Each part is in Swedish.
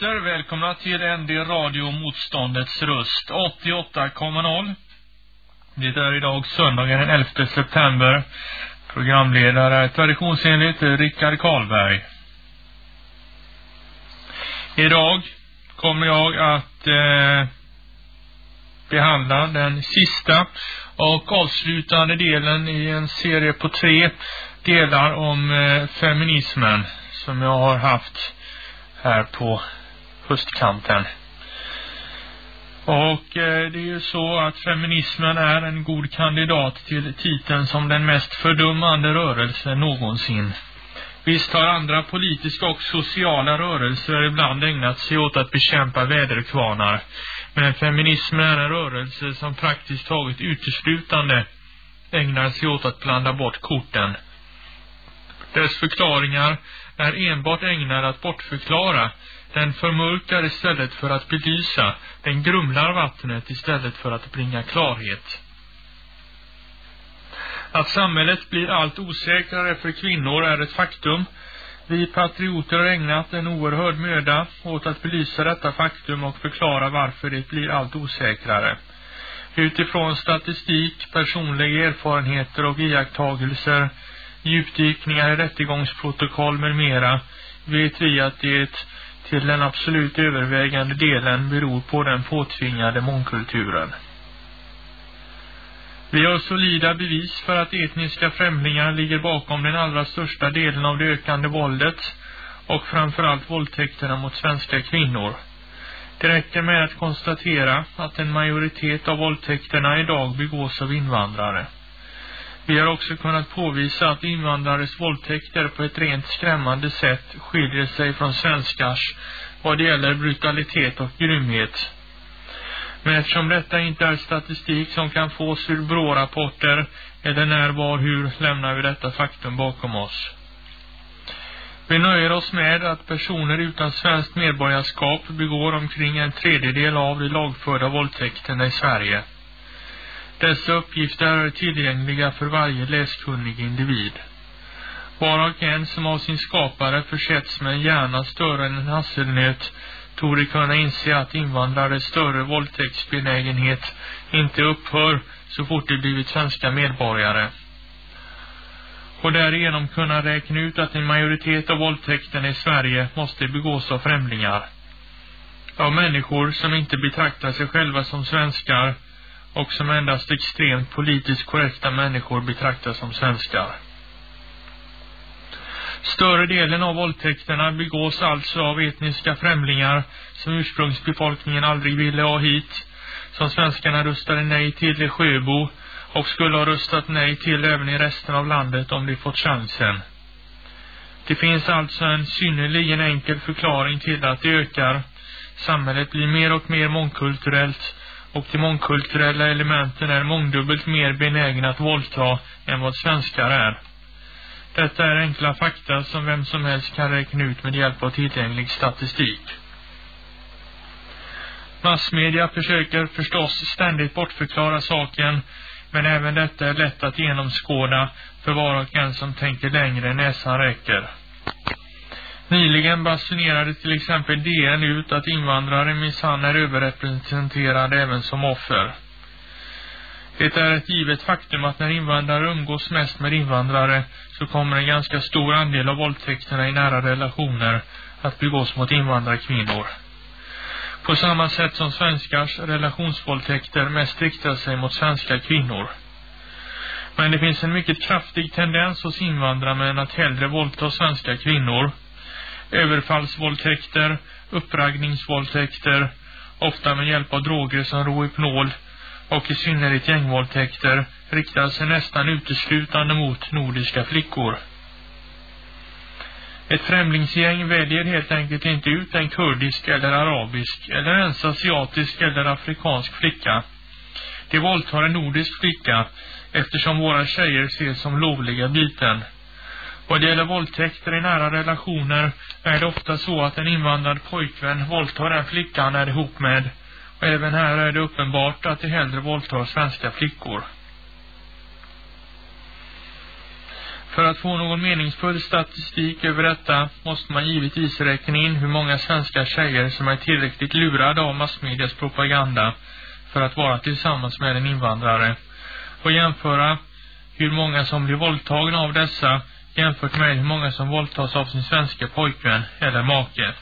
Välkomna till ND Radio Motståndets röst 88,0. Det är idag söndagen den 11 september. Programledare är traditionsenligt Rickard Karlberg. Idag kommer jag att eh, behandla den sista och avslutande delen i en serie på tre delar om eh, feminismen som jag har haft här på höstkanten. Och eh, det är ju så att feminismen är en god kandidat till titeln som den mest fördummande rörelsen någonsin. Visst har andra politiska och sociala rörelser ibland ägnat sig åt att bekämpa väderkvarnar. Men feminismen är en rörelse som praktiskt taget uteslutande ägnar sig åt att blanda bort korten. Dess förklaringar är enbart ägnade att bortförklara den förmörkar istället för att belysa. Den grumlar vattnet istället för att bringa klarhet. Att samhället blir allt osäkrare för kvinnor är ett faktum. Vi patrioter har ägnat en oerhörd möda åt att belysa detta faktum och förklara varför det blir allt osäkrare. Utifrån statistik, personliga erfarenheter och iakttagelser, djupdykningar i rättegångsprotokoll med mera, vet vi att det till den absolut övervägande delen beror på den påtvingade mångkulturen. Vi har solida bevis för att etniska främlingar ligger bakom den allra största delen av det ökande våldet och framförallt våldtäkterna mot svenska kvinnor. Det räcker med att konstatera att en majoritet av våldtäkterna idag begås av invandrare. Vi har också kunnat påvisa att invandrares våldtäkter på ett rent skrämmande sätt skiljer sig från svenskars vad det gäller brutalitet och grymhet. Men eftersom detta inte är statistik som kan fås ur BRÅ-rapporter eller när, var, hur lämnar vi detta faktum bakom oss. Vi nöjer oss med att personer utan svenskt medborgarskap begår omkring en tredjedel av de lagförda våldtäkterna i Sverige. Dessa uppgifter är tillgängliga för varje läskunnig individ. Var och en som av sin skapare försetts med en hjärna större än en hasselnöt torde kunna inse att invandrares större våldtäktsbenägenhet inte upphör så fort de blivit svenska medborgare. Och därigenom kunna räkna ut att en majoritet av våldtäkterna i Sverige måste begås av främlingar. Av människor som inte betraktar sig själva som svenskar och som endast extremt politiskt korrekta människor betraktas som svenskar. Större delen av våldtäkterna begås alltså av etniska främlingar som ursprungsbefolkningen aldrig ville ha hit, som svenskarna röstade nej till i Sjöbo och skulle ha röstat nej till även i resten av landet om de fått chansen. Det finns alltså en synnerligen enkel förklaring till att det ökar. Samhället blir mer och mer mångkulturellt och de mångkulturella elementen är mångdubbelt mer benägna att våldta än vad svenskar är. Detta är enkla fakta som vem som helst kan räkna ut med hjälp av tillgänglig statistik. Massmedia försöker förstås ständigt bortförklara saken, men även detta är lätt att genomskåda för var och en som tänker längre än näsan räcker. Nyligen basunerade till exempel DN ut att invandrare minsann är överrepresenterade även som offer. Det är ett givet faktum att när invandrare umgås mest med invandrare så kommer en ganska stor andel av våldtäkterna i nära relationer att begås mot invandrarkvinnor. På samma sätt som svenskars relationsvåldtäkter mest riktar sig mot svenska kvinnor. Men det finns en mycket kraftig tendens hos invandrarmän att hellre våldta svenska kvinnor överfallsvåldtäkter, uppraggningsvåldtäkter, ofta med hjälp av droger som rohypnol och i synnerhet gängvåldtäkter riktar sig nästan uteslutande mot nordiska flickor. Ett främlingsgäng väljer helt enkelt inte ut en kurdisk eller arabisk eller ens asiatisk eller afrikansk flicka. De våldtar en nordisk flicka eftersom våra tjejer ses som lovliga byten. Vad det gäller våldtäkter i nära relationer är det ofta så att en invandrad pojkvän våldtar den flickan han är ihop med. Och även här är det uppenbart att de hellre våldtar svenska flickor. För att få någon meningsfull statistik över detta måste man givetvis räkna in hur många svenska tjejer som är tillräckligt lurade av massmedias propaganda för att vara tillsammans med en invandrare och jämföra hur många som blir våldtagna av dessa jämfört med hur många som våldtas av sin svenska pojkvän eller make.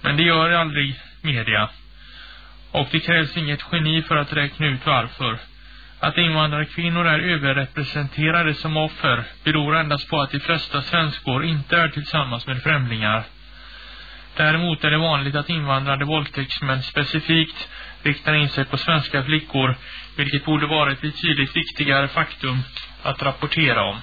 Men det gör aldrig media. Och det krävs inget geni för att räkna ut varför. Att invandrarkvinnor är överrepresenterade som offer beror endast på att de flesta svenskor inte är tillsammans med främlingar. Däremot är det vanligt att invandrade våldtäktsmän specifikt riktar in sig på svenska flickor, vilket borde vara ett betydligt viktigare faktum att rapportera om.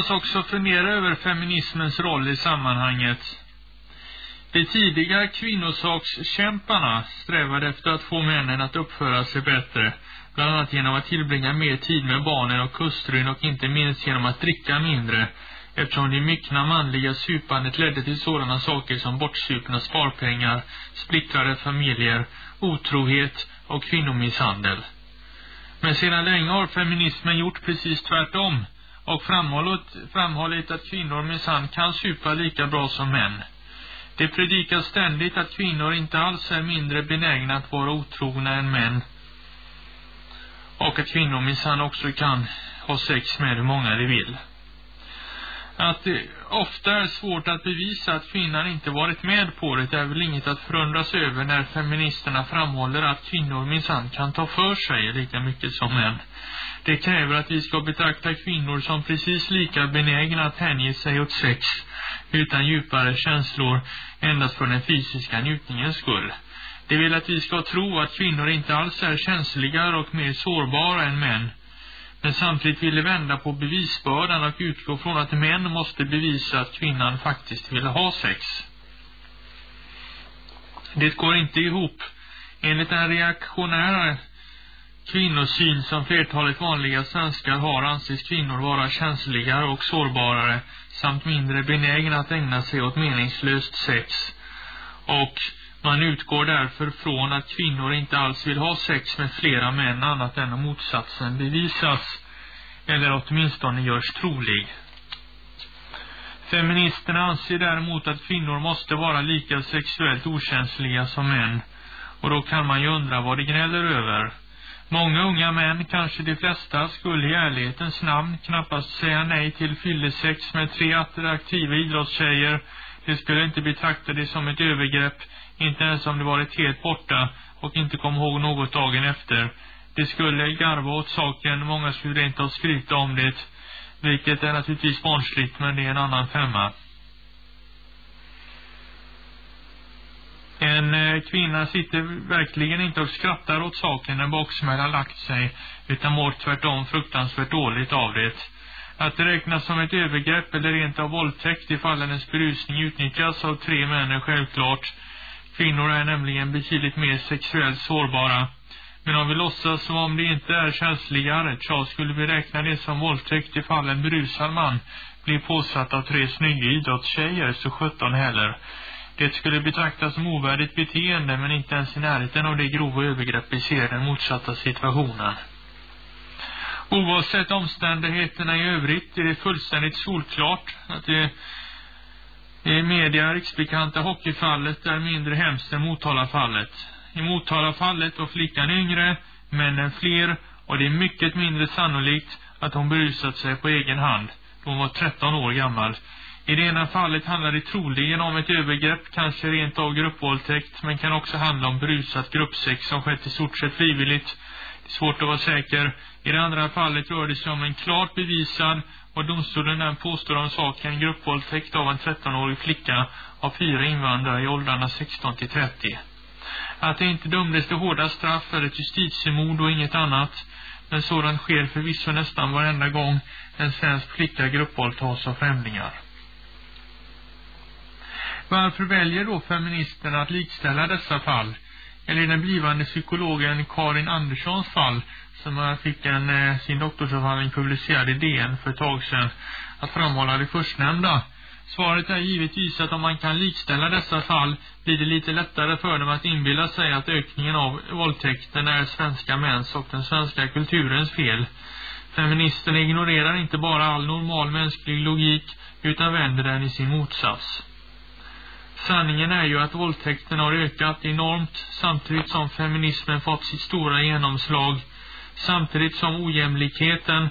Oss också fundera över feminismens roll i sammanhanget. De tidiga kvinnosakskämparna strävade efter att få männen att uppföra sig bättre, bland annat genom att tillbringa mer tid med barnen och hustrun och inte minst genom att dricka mindre, eftersom det myckna manliga supandet ledde till sådana saker som bortsupna sparpengar, splittrade familjer, otrohet och kvinnomisshandel. Men sedan länge har feminismen gjort precis tvärtom och framhållit, framhållit att kvinnor minsann kan supa lika bra som män. Det predikas ständigt att kvinnor inte alls är mindre benägna att vara otrogna än män. Och att kvinnor minsann också kan ha sex med hur många de vill. Att det ofta är svårt att bevisa att kvinnan inte varit med på det är väl inget att förundras över när feministerna framhåller att kvinnor minsann kan ta för sig lika mycket som män. Det kräver att vi ska betrakta kvinnor som precis lika benägna att hänge sig åt sex utan djupare känslor endast för den fysiska njutningens skull. Det vill att vi ska tro att kvinnor inte alls är känsligare och mer sårbara än män. Men samtidigt vill de vända på bevisbördan och utgå från att män måste bevisa att kvinnan faktiskt vill ha sex. Det går inte ihop. Enligt den reaktionära kvinnosyn som flertalet vanliga svenskar har anses kvinnor vara känsligare och sårbarare samt mindre benägna att ägna sig åt meningslöst sex. Och man utgår därför från att kvinnor inte alls vill ha sex med flera män annat än om motsatsen bevisas eller åtminstone görs trolig. Feministerna anser däremot att kvinnor måste vara lika sexuellt okänsliga som män och då kan man ju undra vad de gnäller över. Många unga män, kanske de flesta, skulle i ärlighetens namn knappast säga nej till fyllesex med tre attraktiva idrottstjejer. De skulle inte betrakta det som ett övergrepp, inte ens om det varit helt borta och inte kom ihåg något dagen efter. De skulle garva åt saken, många skulle inte ha skryta om det, vilket är naturligtvis barnsligt, men det är en annan femma. En eh, kvinna sitter verkligen inte och skrattar åt saken när baksmällan lagt sig, utan mår tvärtom fruktansvärt dåligt av det. Att det räknas som ett övergrepp eller rent av våldtäkt ifall hennes berusning utnyttjas av tre män är självklart. Kvinnor är nämligen betydligt mer sexuellt sårbara. Men om vi låtsas som om det inte är känsligare, så skulle vi räkna det som våldtäkt ifall en berusad man blir påsatt av tre snygga idrottstjejer, så sjutton heller. Det skulle betraktas som ovärdigt beteende men inte ens i närheten av det grova övergrepp vi ser den motsatta situationen. Oavsett omständigheterna i övrigt är det fullständigt solklart att det i media riksbekanta hockeyfallet är mindre hemskt än Motala-fallet. I Motala-fallet var flickan yngre, männen fler och det är mycket mindre sannolikt att hon berusat sig på egen hand. Hon var 13 år gammal. I det ena fallet handlar det troligen om ett övergrepp, kanske rent av gruppvåldtäkt, men kan också handla om brusat gruppsex som skett i stort sett frivilligt. Det är svårt att vara säker. I det andra fallet rör det sig om en klart bevisad, vad domstolen den påstår om saken, gruppvåldtäkt av en 13-årig flicka av fyra invandrare i åldrarna 16 till 30. Att det inte dömdes till hårda straff är ett justitiemord och inget annat, men sådant sker förvisso nästan varenda gång en svensk flicka gruppvåldtas av främlingar. Varför väljer då feministerna att likställa dessa fall? Eller den blivande psykologen Karin Anderssons fall, som fick en, eh, sin doktorsavhandling publicerad i DN för ett tag sedan, att framhålla det förstnämnda. Svaret är givetvis att om man kan likställa dessa fall blir det lite lättare för dem att inbilla sig att ökningen av våldtäkten är svenska mäns och den svenska kulturens fel. Feministerna ignorerar inte bara all normal mänsklig logik utan vänder den i sin motsats. Sanningen är ju att våldtäkten har ökat enormt samtidigt som feminismen fått sitt stora genomslag. Samtidigt som ojämlikheten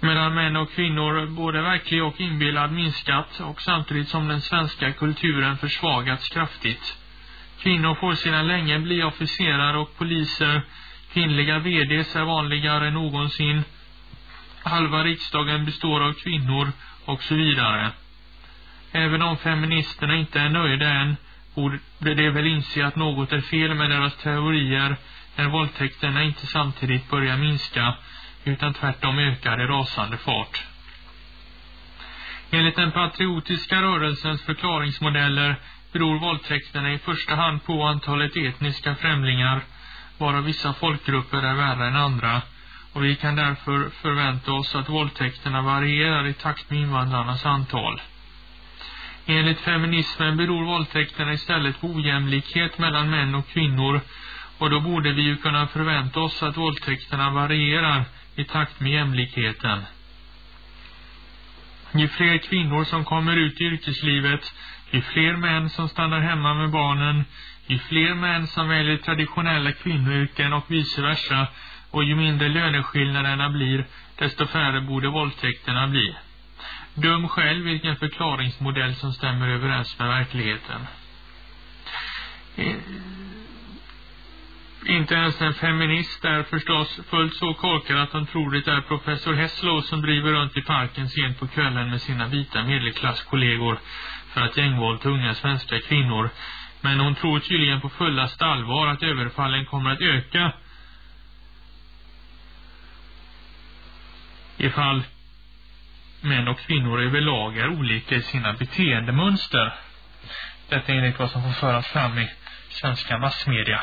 mellan män och kvinnor, både verklig och inbillad, minskat och samtidigt som den svenska kulturen försvagats kraftigt. Kvinnor får sedan länge bli officerare och poliser. Kvinnliga VDs är vanligare än någonsin. Halva riksdagen består av kvinnor och så vidare. Även om feministerna inte är nöjda än borde de väl inse att något är fel med deras teorier när våldtäkterna inte samtidigt börjar minska utan tvärtom ökar i rasande fart. Enligt den patriotiska rörelsens förklaringsmodeller beror våldtäkterna i första hand på antalet etniska främlingar, varav vissa folkgrupper är värre än andra, och vi kan därför förvänta oss att våldtäkterna varierar i takt med invandrarnas antal. Enligt feminismen beror våldtäkterna istället på ojämlikhet mellan män och kvinnor och då borde vi ju kunna förvänta oss att våldtäkterna varierar i takt med jämlikheten. Ju fler kvinnor som kommer ut i yrkeslivet, ju fler män som stannar hemma med barnen, ju fler män som väljer traditionella kvinnoyrken och vice versa, och ju mindre löneskillnaderna blir, desto färre borde våldtäkterna bli. Döm själv vilken förklaringsmodell som stämmer överens med verkligheten. Eh, inte ens en feminist är förstås fullt så korkad att hon tror det är professor Hesslow som driver runt i parken sent på kvällen med sina vita medelklasskollegor för att gängvåldta unga svenska kvinnor. Men hon tror tydligen på fullast allvar att överfallen kommer att öka ifall män och kvinnor överlag är olika i sina beteendemönster. Detta är enligt vad som får föras fram i svenska massmedia.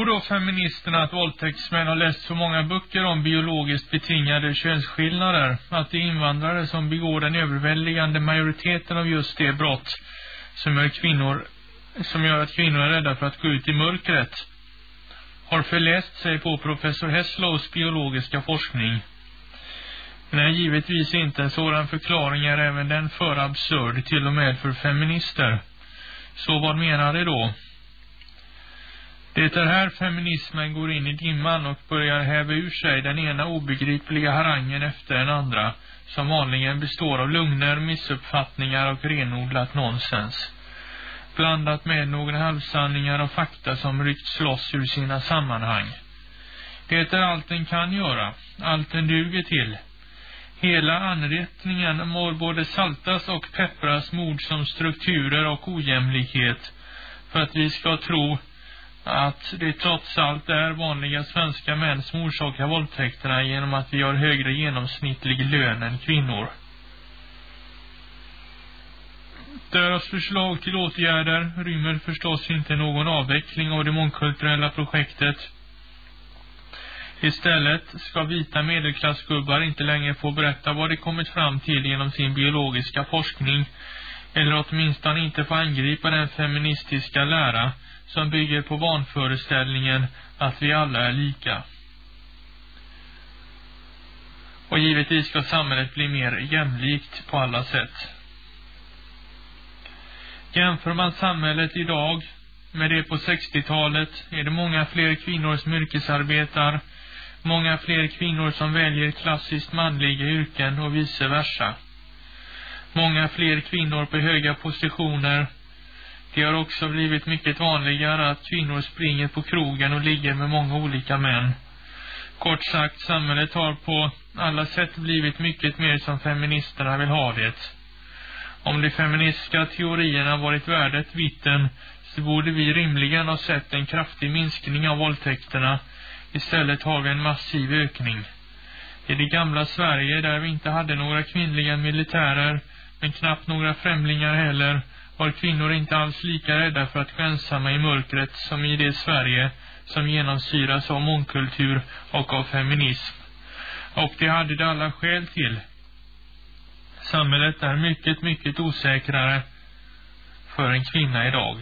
Tror då feministerna att våldtäktsmän har läst så många böcker om biologiskt betingade könsskillnader att det är invandrare som begår den överväldigande majoriteten av just det brott som gör, kvinnor, som gör att kvinnor är rädda för att gå ut i mörkret har förläst sig på professor Hesslows biologiska forskning. Nej, givetvis inte. En sådan förklaring är även den för absurd, till och med för feminister. Så vad menar de då? Det är här feminismen går in i dimman och börjar häva ur sig den ena obegripliga harangen efter den andra, som vanligen består av lugner, missuppfattningar och renodlat nonsens. Blandat med några halvsanningar och fakta som ryckts loss ur sina sammanhang. Det är allt den kan göra, allt den duger till. Hela anrättningen mår både saltas och peppras mod som strukturer och ojämlikhet, för att vi ska tro att det trots allt är vanliga svenska män som orsakar våldtäkterna genom att vi har högre genomsnittlig lön än kvinnor. Deras förslag till åtgärder rymmer förstås inte någon avveckling av det mångkulturella projektet. Istället ska vita medelklassgubbar inte längre få berätta vad de kommit fram till genom sin biologiska forskning eller åtminstone inte få angripa den feministiska lära som bygger på vanföreställningen att vi alla är lika. Och givetvis ska samhället bli mer jämlikt på alla sätt. Jämför man samhället idag med det på 60-talet är det många fler kvinnor som yrkesarbetar, många fler kvinnor som väljer klassiskt manliga yrken och vice versa. Många fler kvinnor på höga positioner. Det har också blivit mycket vanligare att kvinnor springer på krogen och ligger med många olika män. Kort sagt, samhället har på alla sätt blivit mycket mer som feministerna vill ha det. Om de feministiska teorierna varit värdet vitten så borde vi rimligen ha sett en kraftig minskning av våldtäkterna. Istället har vi en massiv ökning. I det gamla Sverige där vi inte hade några kvinnliga militärer men knappt några främlingar heller var kvinnor inte alls lika rädda för att gå ensamma i mörkret som i det Sverige som genomsyras av mångkultur och av feminism. Och det hade det alla skäl till. Samhället är mycket, mycket osäkrare för en kvinna idag.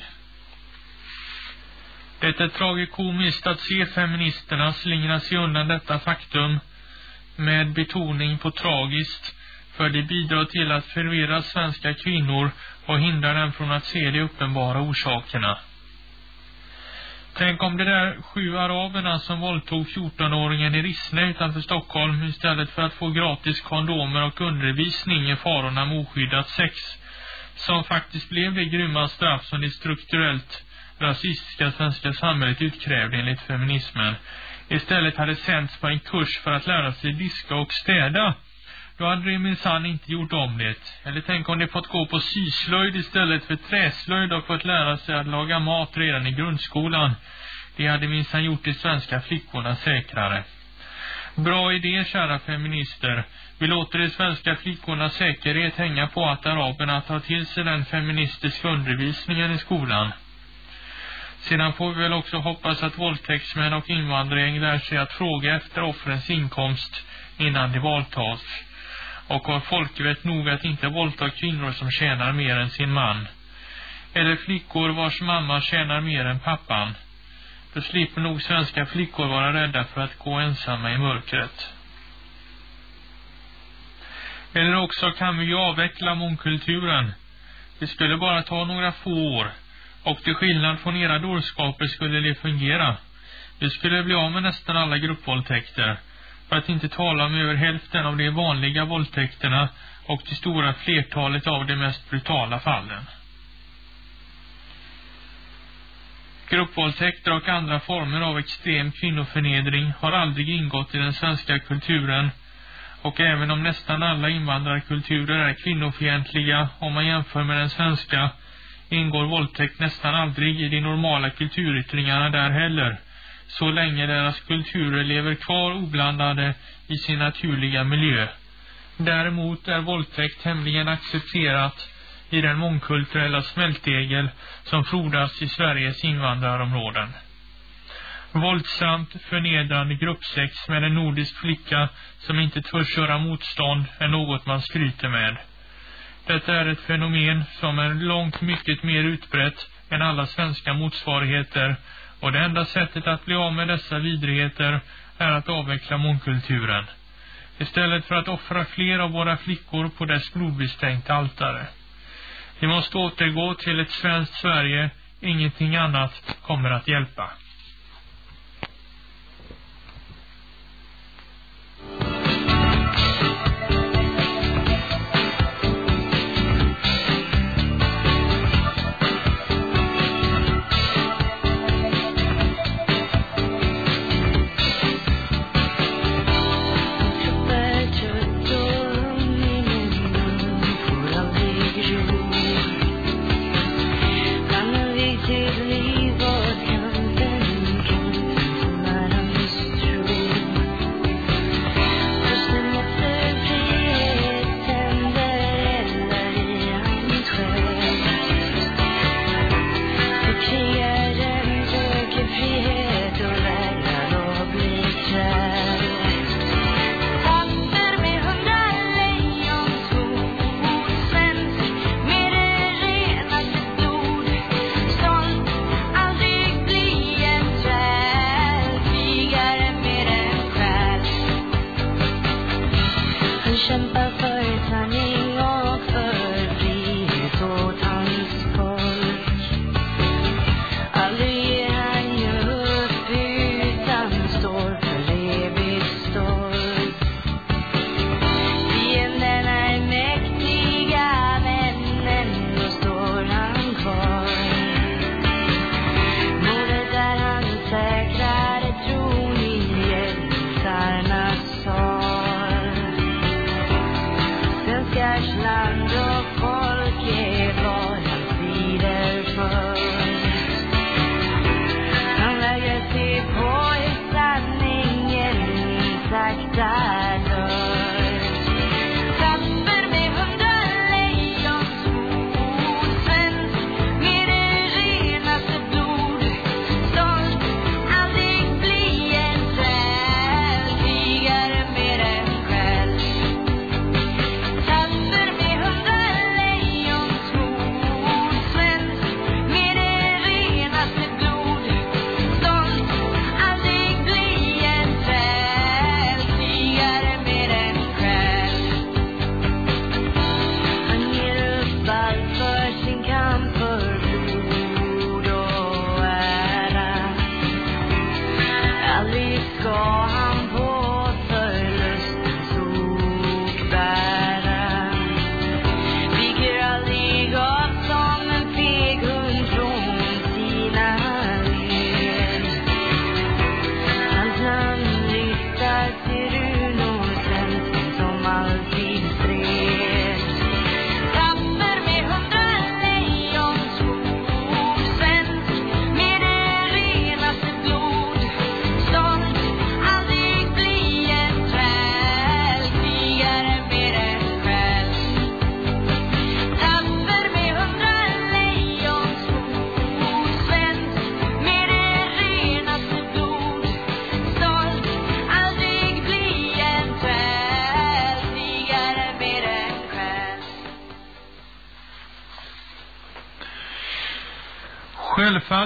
Det är tragikomiskt att se feministerna slingra sig undan detta faktum med betoning på tragiskt för det bidrar till att förvirra svenska kvinnor och hindra dem från att se de uppenbara orsakerna. Tänk om de där sju araberna som våldtog 14-åringen i Rissne utanför Stockholm istället för att få gratis kondomer och undervisning i farorna med oskyddat sex, som faktiskt blev det grymma straff som det strukturellt rasistiska svenska samhället utkrävde enligt feminismen, istället hade sänts på en kurs för att lära sig diska och städa då hade de minsann inte gjort om det. Eller tänk om de fått gå på syslöjd istället för träslöjd och fått lära sig att laga mat redan i grundskolan. Det hade minsann gjort de svenska flickorna säkrare. Bra idé, kära feminister. Vi låter de svenska flickornas säkerhet hänga på att araberna tar till sig den feministiska undervisningen i skolan. Sedan får vi väl också hoppas att våldtäktsmän och invandring lär sig att fråga efter offrens inkomst innan de våldtas och har folkvett nog att inte våldta kvinnor som tjänar mer än sin man. Eller flickor vars mamma tjänar mer än pappan. Då slipper nog svenska flickor vara rädda för att gå ensamma i mörkret. Eller också kan vi ju avveckla mångkulturen. Det skulle bara ta några få år. Och till skillnad från era dårskaper skulle det fungera. Vi skulle bli av med nästan alla gruppvåldtäkter för att inte tala om över hälften av de vanliga våldtäkterna och det stora flertalet av de mest brutala fallen. Gruppvåldtäkter och andra former av extrem kvinnoförnedring har aldrig ingått i den svenska kulturen och även om nästan alla invandrarkulturer är kvinnofientliga om man jämför med den svenska ingår våldtäkt nästan aldrig i de normala kulturyttringarna där heller så länge deras kulturer lever kvar oblandade i sin naturliga miljö. Däremot är våldtäkt tämligen accepterat i den mångkulturella smältdegel som frodas i Sveriges invandrarområden. Våldsamt förnedrande gruppsex med en nordisk flicka som inte törs göra motstånd är något man skryter med. Detta är ett fenomen som är långt mycket mer utbrett än alla svenska motsvarigheter och det enda sättet att bli av med dessa vidrigheter är att avveckla mångkulturen. Istället för att offra fler av våra flickor på dess blodbestänkta altare. Vi måste återgå till ett svenskt Sverige. Ingenting annat kommer att hjälpa.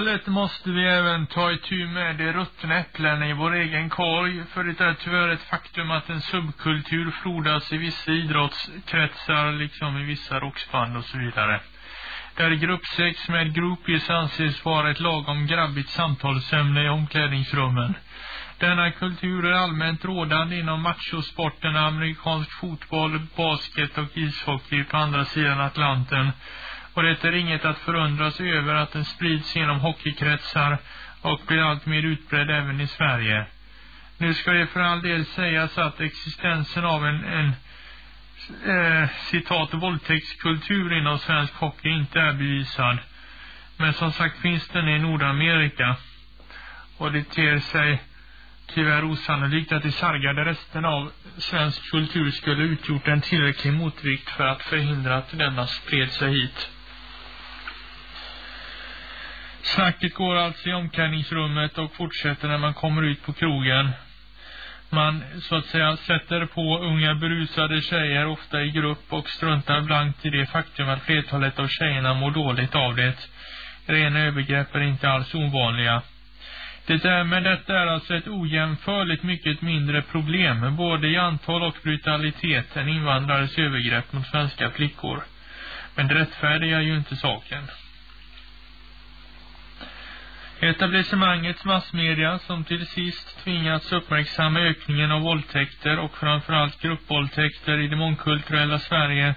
Självfallet måste vi även ta itu med de ruttna äpplena i vår egen korg, för det är tyvärr ett faktum att en subkultur frodas i vissa idrottskretsar, liksom i vissa rocksband och så vidare. Där gruppsex med groupies anses vara ett lagom grabbigt samtalsämne i omklädningsrummen. Denna kultur är allmänt rådande inom machosporterna amerikansk fotboll, basket och ishockey på andra sidan Atlanten och det är inget att förundras över att den sprids genom hockeykretsar och blir allt mer utbredd även i Sverige. Nu ska det för all del sägas att existensen av en, en eh, citat våldtäktskultur inom svensk hockey inte är bevisad. Men som sagt finns den i Nordamerika. Och det ter sig tyvärr osannolikt att de sargade resten av svensk kultur skulle utgjort en tillräcklig motvikt för att förhindra att denna spred sig hit. Snacket går alltså i omklädningsrummet och fortsätter när man kommer ut på krogen. Man så att säga sätter på unga berusade tjejer ofta i grupp och struntar blankt i det faktum att flertalet av tjejerna mår dåligt av det. Rena övergrepp är inte alls ovanliga. Det är, men detta är alltså ett ojämförligt mycket mindre problem, både i antal och brutalitet, än invandrares övergrepp mot svenska flickor. Men det rättfärdigar ju inte saken. Etablissemangets massmedia som till sist tvingats uppmärksamma ökningen av våldtäkter och framförallt gruppvåldtäkter i det mångkulturella Sverige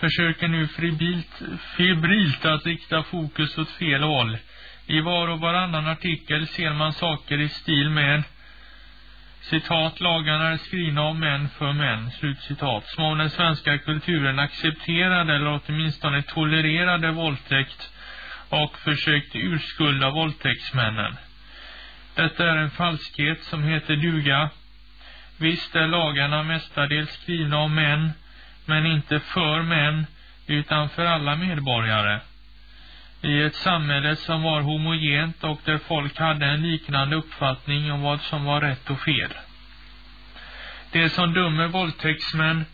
försöker nu febrilt, febrilt att rikta fokus åt fel håll. I var och varannan artikel ser man saker i stil med citat, lagarna är skrivna av män för män, slutcitat, som om den svenska kulturen accepterade eller åtminstone tolererade våldtäkt och försökte urskulda våldtäktsmännen. Detta är en falskhet som heter duga. Visst är lagarna mestadels skrivna av män, men inte för män, utan för alla medborgare. I ett samhälle som var homogent och där folk hade en liknande uppfattning om vad som var rätt och fel. Det som dömer våldtäktsmän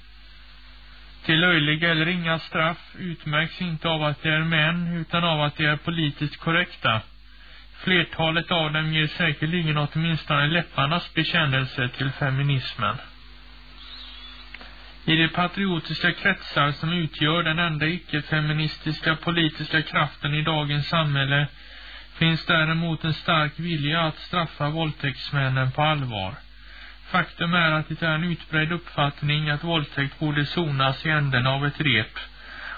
till löjliga eller inga straff utmärks inte av att de är män utan av att de är politiskt korrekta. Flertalet av dem ger säkerligen åtminstone läpparnas bekännelse till feminismen. I de patriotiska kretsar som utgör den enda icke-feministiska politiska kraften i dagens samhälle finns däremot en stark vilja att straffa våldtäktsmännen på allvar. Faktum är att det är en utbredd uppfattning att våldtäkt borde sonas i änden av ett rep.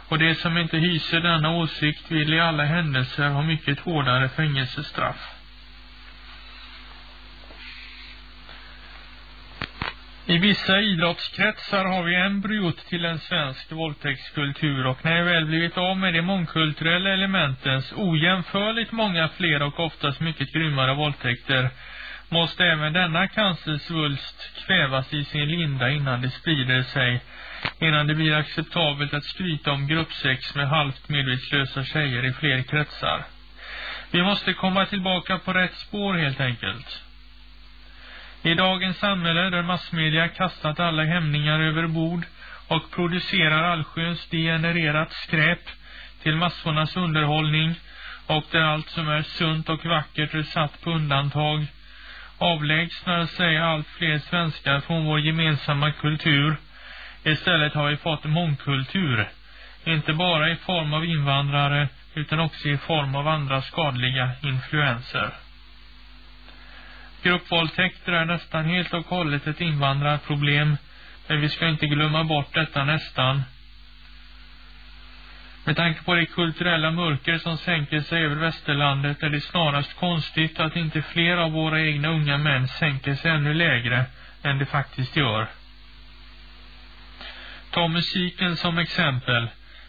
Och de som inte hyser denna åsikt vill i alla händelser ha mycket hårdare fängelsestraff. I vissa idrottskretsar har vi embryot till en svensk våldtäktskultur och när jag väl blivit av med de mångkulturella elementens ojämförligt många fler och oftast mycket grymmare våldtäkter måste även denna cancersvulst kvävas i sin linda innan det sprider sig, innan det blir acceptabelt att skryta om gruppsex med halvt medvetslösa tjejer i fler kretsar. Vi måste komma tillbaka på rätt spår helt enkelt. I dagens samhälle där massmedia kastat alla hämningar över bord och producerar allsköns degenererat skräp till massornas underhållning och där allt som är sunt och vackert är satt på undantag avlägsnar sig allt fler svenskar från vår gemensamma kultur. Istället har vi fått mångkultur. Inte bara i form av invandrare utan också i form av andra skadliga influenser. Gruppvåldtäkter är nästan helt och hållet ett invandrarproblem, men vi ska inte glömma bort detta nästan. Med tanke på det kulturella mörker som sänker sig över västerlandet är det snarast konstigt att inte fler av våra egna unga män sänker sig ännu lägre än de faktiskt gör. Ta musiken som exempel.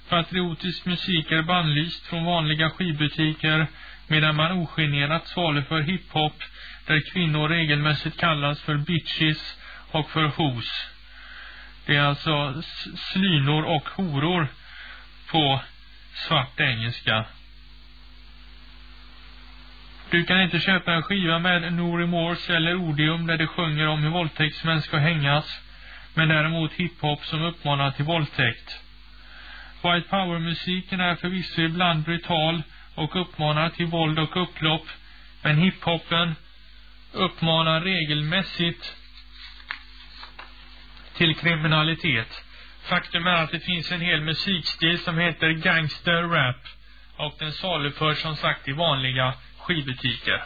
Patriotisk musik är bannlyst från vanliga skivbutiker medan man ogenerat för hiphop där kvinnor regelmässigt kallas för bitches och för hos. Det är alltså slynor och horor på svart engelska. Du kan inte köpa en skiva med Nori Morse eller Odium där det sjunger om hur våldtäktsmän ska hängas, men däremot hiphop som uppmanar till våldtäkt. White power-musiken är förvisso ibland brutal och uppmanar till våld och upplopp. Men hiphopen uppmanar regelmässigt till kriminalitet. Faktum är att det finns en hel musikstil som heter gangster rap och den saluförs som sagt i vanliga skivbutiker.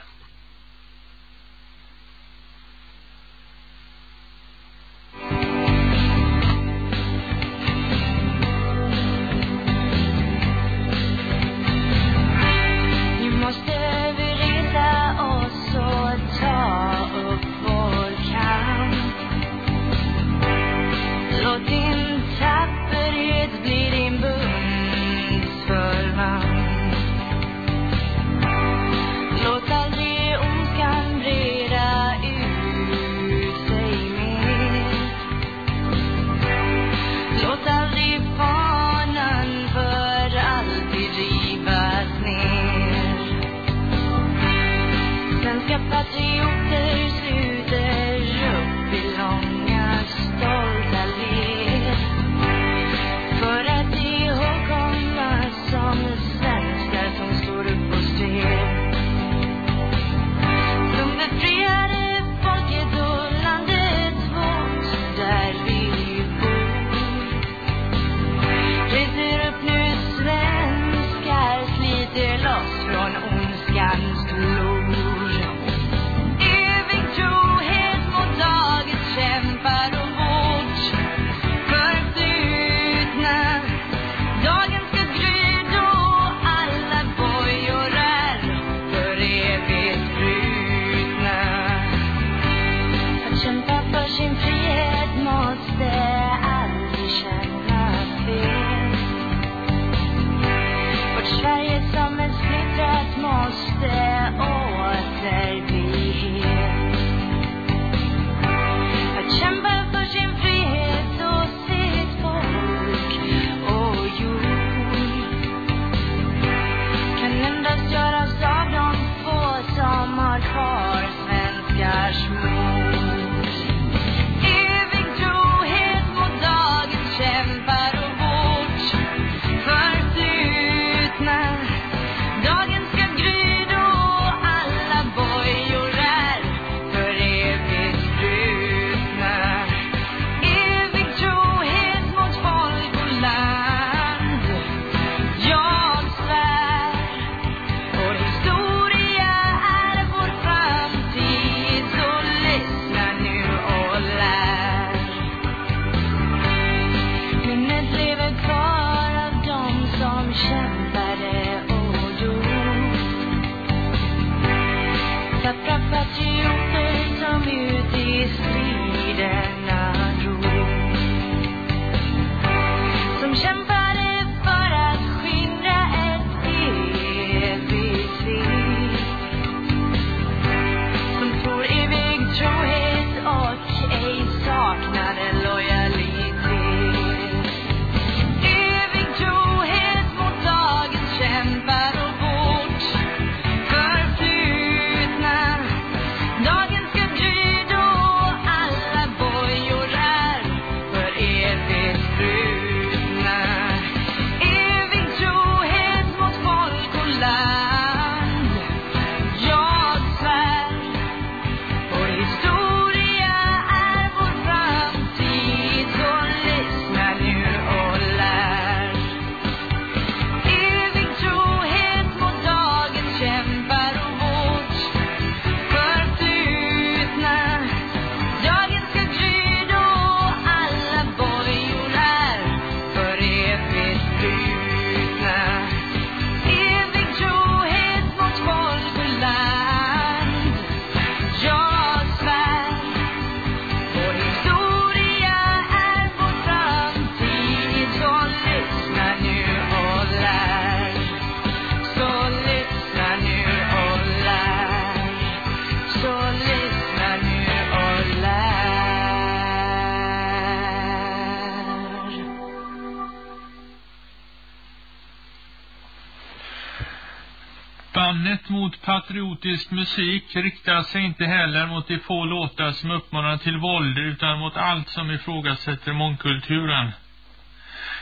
Mot patriotisk musik riktar sig inte heller mot de få låtar som uppmanar till våld utan mot allt som ifrågasätter mångkulturen.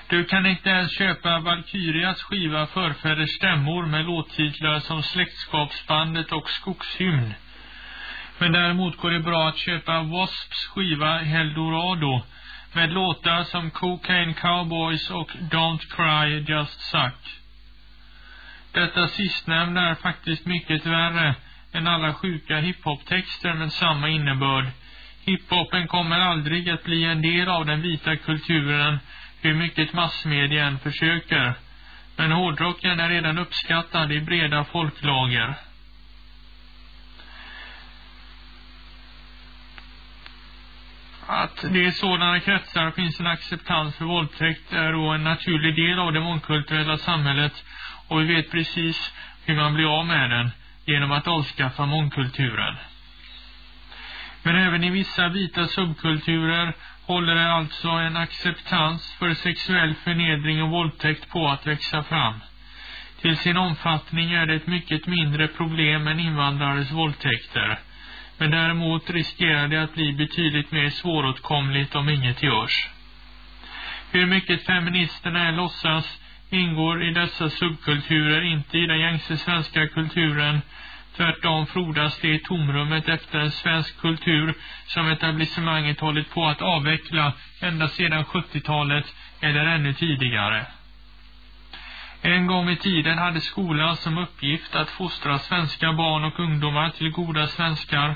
Du kan inte ens köpa Valkyrias skiva Förfäders stämmor med låttitlar som Släktskapsbandet och Skogshymn. Men däremot går det bra att köpa Wasps skiva Heldorado med låtar som Cocaine Cowboys och Don't Cry Just Suck. Detta sistnämnda är faktiskt mycket värre än alla sjuka hiphop-texter med samma innebörd. Hiphopen kommer aldrig att bli en del av den vita kulturen hur mycket massmedia än försöker. Men hårdrocken är redan uppskattad i breda folklager. Att det i sådana kretsar finns en acceptans för våldtäkt är då en naturlig del av det mångkulturella samhället och vi vet precis hur man blir av med den genom att avskaffa mångkulturen. Men även i vissa vita subkulturer håller det alltså en acceptans för sexuell förnedring och våldtäkt på att växa fram. Till sin omfattning är det ett mycket mindre problem än invandrares våldtäkter. Men däremot riskerar det att bli betydligt mer svåråtkomligt om inget görs. Hur mycket feministerna än låtsas ingår i dessa subkulturer inte i den gängse svenska kulturen. Tvärtom frodas det i tomrummet efter en svensk kultur som etablissemanget hållit på att avveckla ända sedan 70-talet eller ännu tidigare. En gång i tiden hade skolan som uppgift att fostra svenska barn och ungdomar till goda svenskar,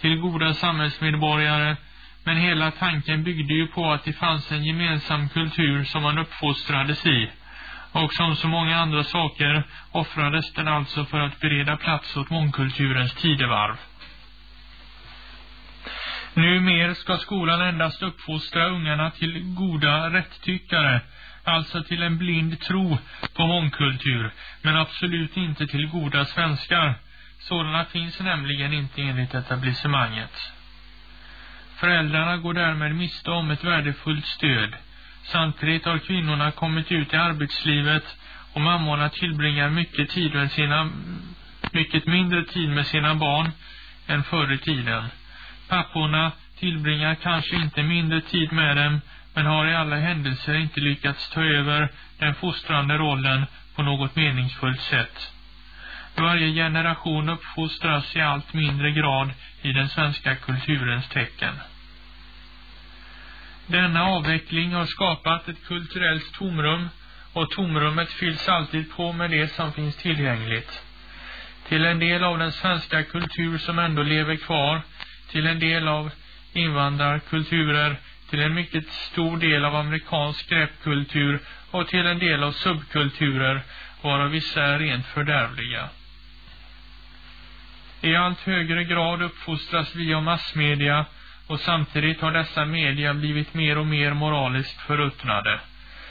till goda samhällsmedborgare, men hela tanken byggde ju på att det fanns en gemensam kultur som man uppfostrades i och som så många andra saker offrades den alltså för att bereda plats åt mångkulturens tidevarv. Numer ska skolan endast uppfostra ungarna till goda rättyckare, alltså till en blind tro på mångkultur, men absolut inte till goda svenskar. Sådana finns nämligen inte enligt etablissemanget. Föräldrarna går därmed miste om ett värdefullt stöd. Samtidigt har kvinnorna kommit ut i arbetslivet och mammorna tillbringar mycket tid med sina, mycket mindre tid med sina barn än förr i tiden. Papporna tillbringar kanske inte mindre tid med dem, men har i alla händelser inte lyckats ta över den fostrande rollen på något meningsfullt sätt. Varje generation uppfostras i allt mindre grad i den svenska kulturens tecken. Denna avveckling har skapat ett kulturellt tomrum och tomrummet fylls alltid på med det som finns tillgängligt. Till en del av den svenska kultur som ändå lever kvar, till en del av invandrarkulturer, till en mycket stor del av amerikansk skräpkultur och till en del av subkulturer, varav vissa är rent fördärvliga. I allt högre grad uppfostras vi av massmedia och samtidigt har dessa media blivit mer och mer moraliskt förruttnade.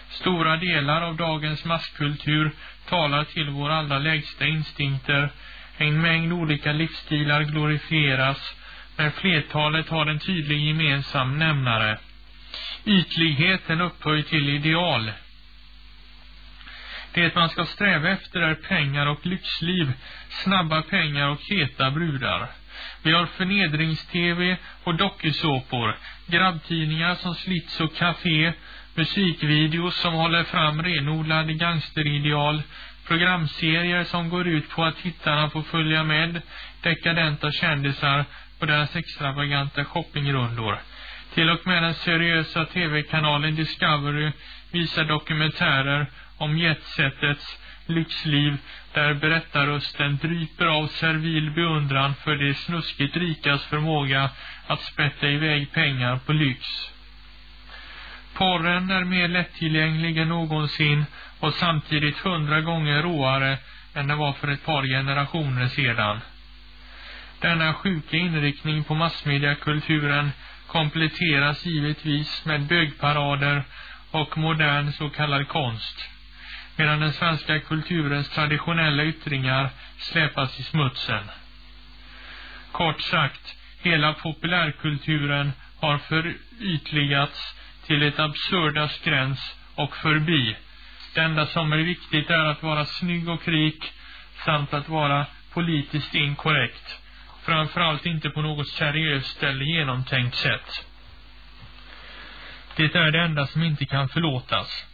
Stora delar av dagens masskultur talar till våra allra lägsta instinkter. En mängd olika livsstilar glorifieras, men flertalet har en tydlig gemensam nämnare. Ytligheten upphöjd till ideal. Det man ska sträva efter är pengar och lyxliv, snabba pengar och heta brudar. Vi har förnedrings-tv och dokusåpor, grabbtidningar som Slits och Café, musikvideos som håller fram renodlade gangsterideal, programserier som går ut på att tittarna får följa med dekadenta kändisar på deras extravaganta shoppingrundor. Till och med den seriösa tv-kanalen Discovery visar dokumentärer om jetsetets lyxliv där berättarrösten dryper av servil beundran för de snuskigt rikas förmåga att spätta iväg pengar på lyx. Porren är mer lättillgänglig än någonsin och samtidigt hundra gånger råare än det var för ett par generationer sedan. Denna sjuka inriktning på massmediakulturen kompletteras givetvis med bögparader och modern så kallad konst medan den svenska kulturens traditionella yttringar släpas i smutsen. Kort sagt, hela populärkulturen har förytligats till ett absurdas gräns och förbi. Det enda som är viktigt är att vara snygg och rik samt att vara politiskt inkorrekt. Framförallt inte på något seriöst eller genomtänkt sätt. Det är det enda som inte kan förlåtas.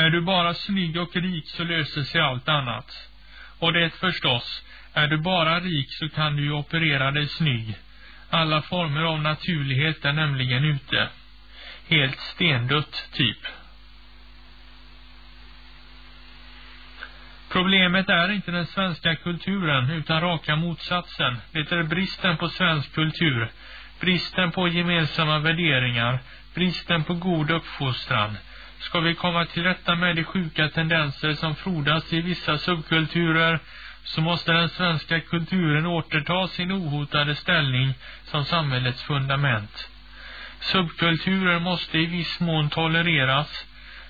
Är du bara snygg och rik så löser sig allt annat. Och det förstås, är du bara rik så kan du ju operera dig snygg. Alla former av naturlighet är nämligen ute. Helt stendött, typ. Problemet är inte den svenska kulturen utan raka motsatsen. Det är bristen på svensk kultur, bristen på gemensamma värderingar, bristen på god uppfostran. Ska vi komma till rätta med de sjuka tendenser som frodas i vissa subkulturer så måste den svenska kulturen återta sin ohotade ställning som samhällets fundament. Subkulturer måste i viss mån tolereras,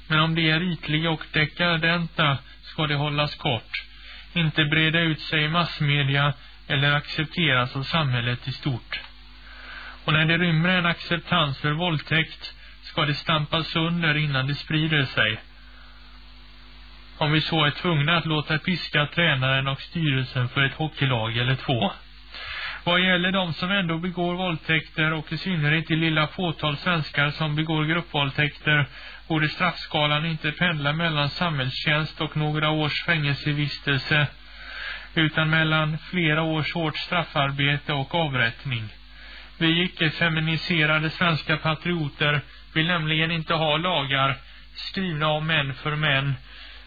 men om de är ytliga och dekadenta ska det hållas kort, inte breda ut sig i massmedia eller accepteras av samhället i stort. Och när det rymmer en acceptans för våldtäkt ska det stampas under innan det sprider sig. Om vi så är tvungna att låta piska tränaren och styrelsen för ett hockeylag eller två. Vad gäller de som ändå begår våldtäkter och i synnerhet det lilla fåtal svenskar som begår gruppvåldtäkter borde straffskalan inte pendla mellan samhällstjänst och några års fängelsevistelse utan mellan flera års hårt straffarbete och avrättning. Vi icke-feminiserade svenska patrioter vill nämligen inte ha lagar skrivna av män för män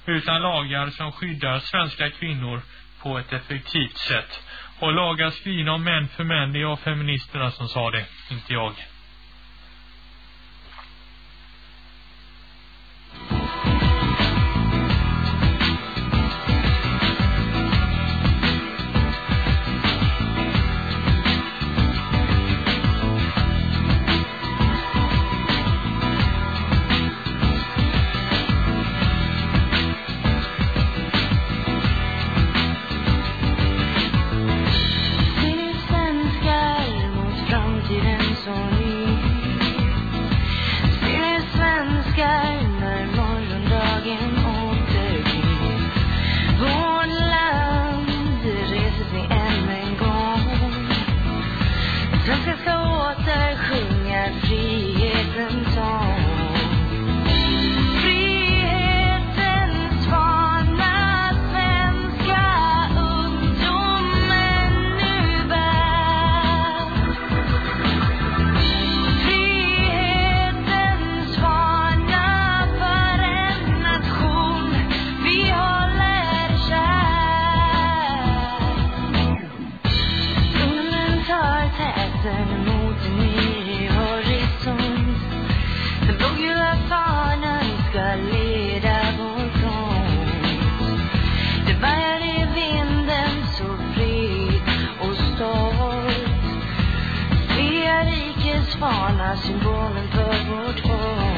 utan lagar som skyddar svenska kvinnor på ett effektivt sätt. Och lagar skrivna av män för män, det är jag feministerna som sa det, inte jag. on, I've seen born and third world.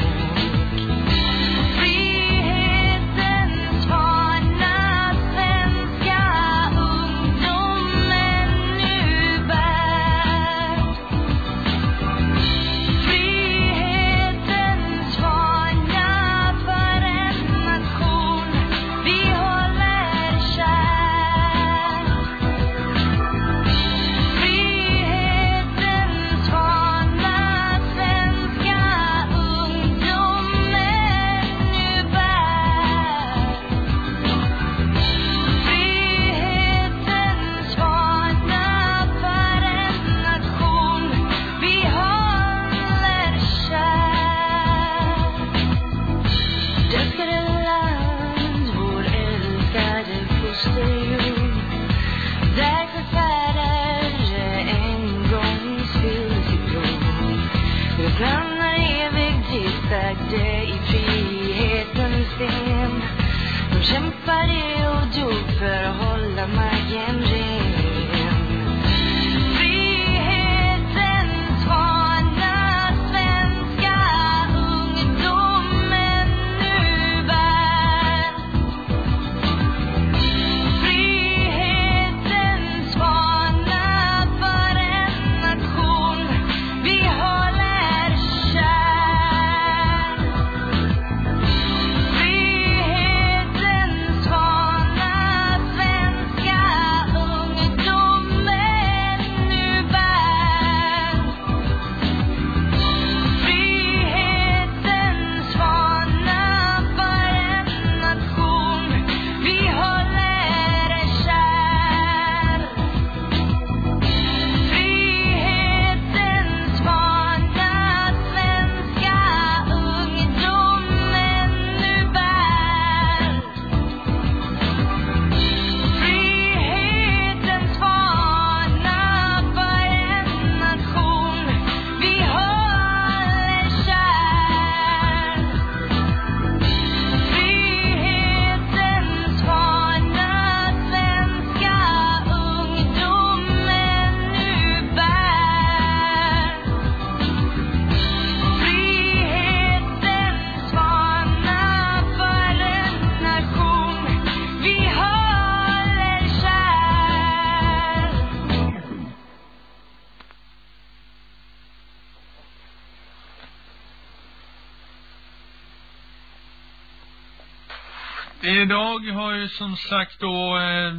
Som sagt då eh,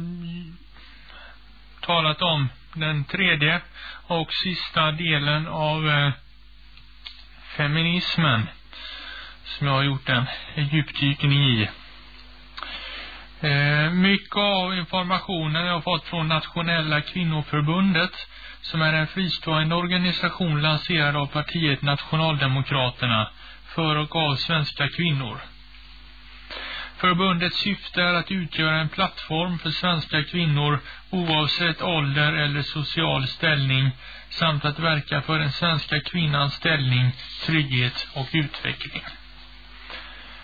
talat om den tredje och sista delen av eh, feminismen som jag har gjort en djupdykning i. Eh, mycket av informationen jag har fått från Nationella kvinnoförbundet som är en fristående organisation lanserad av partiet Nationaldemokraterna för och av svenska kvinnor. Förbundets syfte är att utgöra en plattform för svenska kvinnor oavsett ålder eller social ställning samt att verka för den svenska kvinnans ställning, trygghet och utveckling.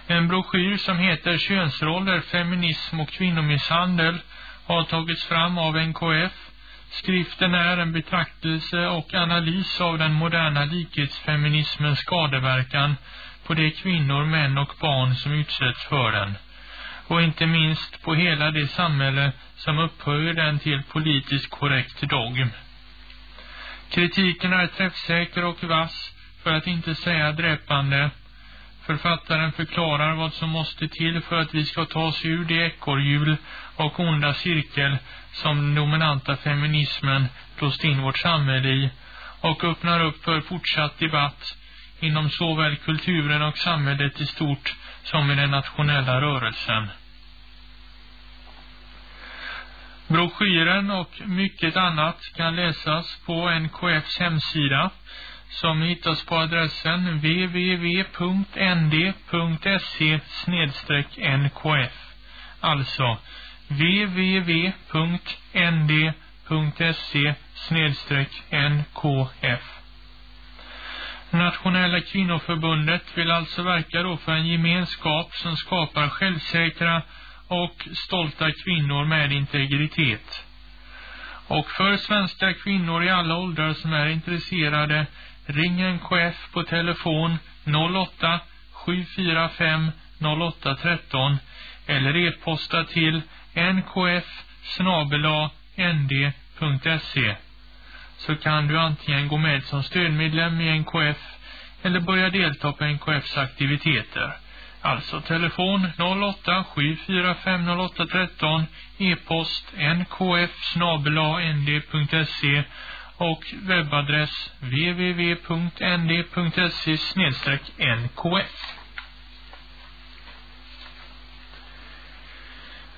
En broschyr som heter Könsroller, feminism och kvinnomisshandel har tagits fram av NKF. Skriften är en betraktelse och analys av den moderna likhetsfeminismens skadeverkan på de kvinnor, män och barn som utsätts för den. Och inte minst på hela det samhälle som upphöjer den till politiskt korrekt dogm. Kritiken är träffsäker och vass, för att inte säga dräpande. Författaren förklarar vad som måste till för att vi ska ta oss ur det ekorrhjul och onda cirkel som den dominanta feminismen låst in vårt samhälle i och öppnar upp för fortsatt debatt inom såväl kulturen och samhället i stort som i den nationella rörelsen. Broschyren och mycket annat kan läsas på NKFs hemsida som hittas på adressen www.nd.se nkf alltså www.nd.se-nkf Nationella kvinnoförbundet vill alltså verka då för en gemenskap som skapar självsäkra och stolta kvinnor med integritet. Och för svenska kvinnor i alla åldrar som är intresserade, ring NKF på telefon 08 745 08 13 eller e-posta till nkf nd.se så kan du antingen gå med som stödmedlem i NKF eller börja delta på NKFs aktiviteter. Alltså telefon 08 745 08 13, e-post nkf nd.se och webbadress www.nd.se e nkf.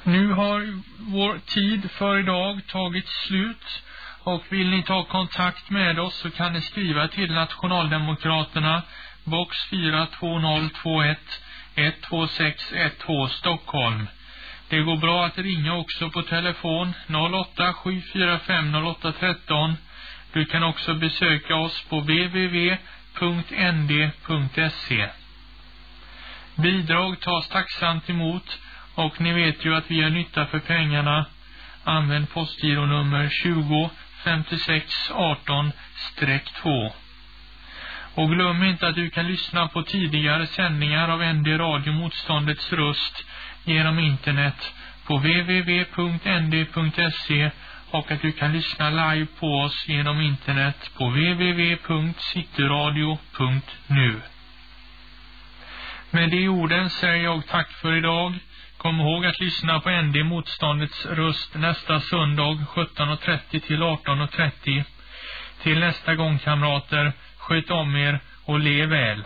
Nu har vår tid för idag tagit slut. Och vill ni ta kontakt med oss så kan ni skriva till Nationaldemokraterna box 42021 12612 Stockholm. Det går bra att ringa också på telefon 08 745 08 13. Du kan också besöka oss på www.nd.se. Bidrag tas tacksamt emot och ni vet ju att vi gör nytta för pengarna. Använd postgironummer 20 5618-2. Och glöm inte att du kan lyssna på tidigare sändningar av ND Radio Motståndets röst genom internet på www.nd.se och att du kan lyssna live på oss genom internet på www.cityradio.nu. Med de orden säger jag tack för idag. Kom ihåg att lyssna på ND Motståndets röst nästa söndag 17.30 till 18.30. Till nästa gång kamrater, sköt om er och lev väl.